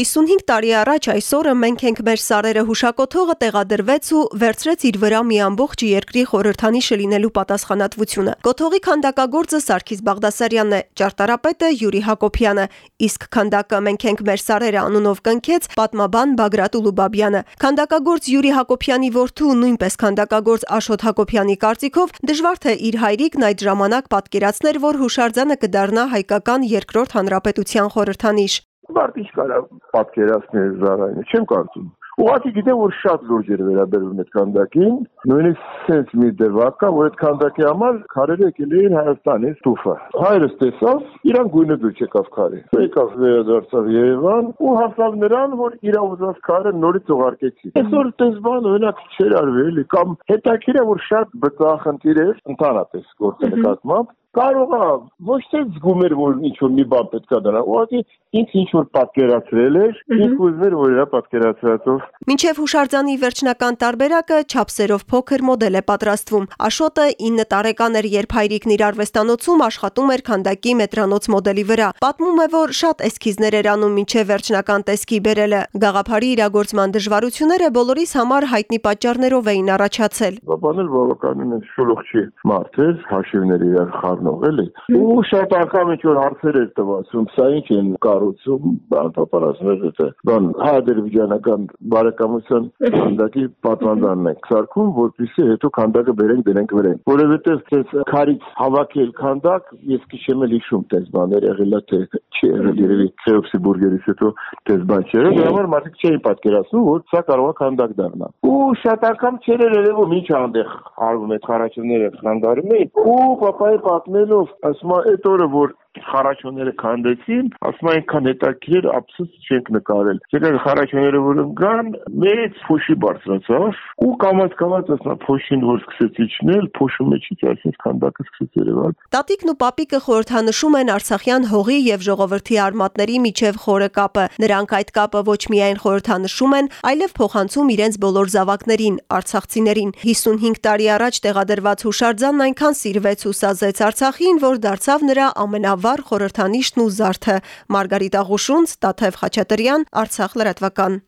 55 տարի առաջ այսօրը մենք ենք մեր սարերը հուշակոթողը տեղադրվեց ու վերցրեց իր վրա մի ամբողջ երկրի խորհրդանիշը լինելու պատասխանատվությունը։ Կոթողի քանդակագործը Սարգիս Բաղդասարյանն է, ճարտարապետը Յուրի Հակոբյանը, իսկ քանդակը մենք ենք մեր սարերը անունով կնքեց պատմաբան Բագրատ Ուլուբաբյանը։ Քանդակագործ Յուրի Հակոբյանի որդու նույնպես քանդակագործ Աշոտ Հակոբյանի կարծիքով դժվար թե իր հայրիկն այդ ժամանակ պատկերացներ, որ հուշարձանը կդառնա հայկական երկրորդ հանրապետության խորհրդանիշ։ Մարդ ինչ կարա պատկերացնել Զարայինը, չեմ կարծում։ Ուղղակի գիտեմ, որ շատ լուրջ էր վերաբերվում այդ քանդակին, նույնիսկ sense մի դեպք կա, որ այդ քանդակի համար քարերը եկել էին Հայաստանից տուֆը։ Հայրս տեսավ, իրան գույնը դուր չեկավ քարի։ Եկավ վերադարձավ Երևան ու հասավ նրան, որ իր ուզած քարը նորից ուղարկեցի։ Այսօր տես բան օրինակ չէր արվել, կամ հետաքրքիր է, որ շատ բծախնդիր էր ընդհանրապես գործի նկատմամբ կարող է ոչ թե զգում էր որ ինչ որ մի բան պետքա դրա ուղղակի ինձ ինչ որ պատկերացրել էր ինձ ուզում էր որ իրա պատկերացրածով Մինչև հուշարձանի վերջնական տարբերակը չափսերով փոքր մոդել է պատրաստվում Աշոտը 9 տարեկան էր երբ հայրիկն իր արվեստանոցում աշխատում էր քանդակի մետրանոց մոդելի վրա պատմում է որ շատ էսքիզներ էր անում մինչև վերջնական տեսքի բերելը գաղափարի իրագործման դժվարությունները բոլորիս համար հայտնի պատճառներով էին առաջացել Բաբան էլ բավականին շլուխչի մարդ էր հաշիվներ իրար դառնող, էլի։ Ու շատ անգամ ինչ որ հարցեր էր տվացում, սա ինչ են կառուցում, բան պապարասներ դա։ Բան հայ-ադրբեջանական բարեկամության քանդակի պատվանդանն է սարքում, որպեսզի հետո քանդակը բերենք դրենք վրան։ Որովհետև այս քարից հավաքել քանդակ, ես քիչեմ էլ հիշում տես բաներ եղել է թե չի եղել երևի Քեոպսի բուրգերից հետո տես բան չէ։ Դրա համար մարդիկ չէին պատկերացնում, որ սա կարող է քանդակ դառնա։ Ու շատ անգամ չէր երևում ինչ անդեղ արվում այդ խարաչումները խանգարում էին։ Ու papai պատմելով, ասում է այդ օրը որ խարաչոները քանդեցին, ասում այնքան հետաքրիր ափսոս չենք նկարել։ Եկել խարաչոները որ ընկան, մեծ փոշի բարձրացավ ու կամած կամած ասա փոշին որ սկսեց իջնել, փոշու մեջից այսպես քանդակը սկսեց երևալ։ Տատիկն ու պապիկը խորհրդանշում են Արցախյան հողի եւ ժողովրդի արմատների միջև խորը կապը։ Նրանք այդ կապը ոչ միայն խորհրդանշում են, այլև փոխանցում իրենց բոլոր զավակներին, արցախցիներին։ 55 տարի առաջ տեղադրված հուշարձանն այնքան սիրվեց ու սազեց Արցախին, որ դարձավ նրա ամենա վառ խորհրդանիշն ու զարդը։ Մարգարիտ Աղուշունց, Տաթև Խաչատրյան, Արցախ լրատվական։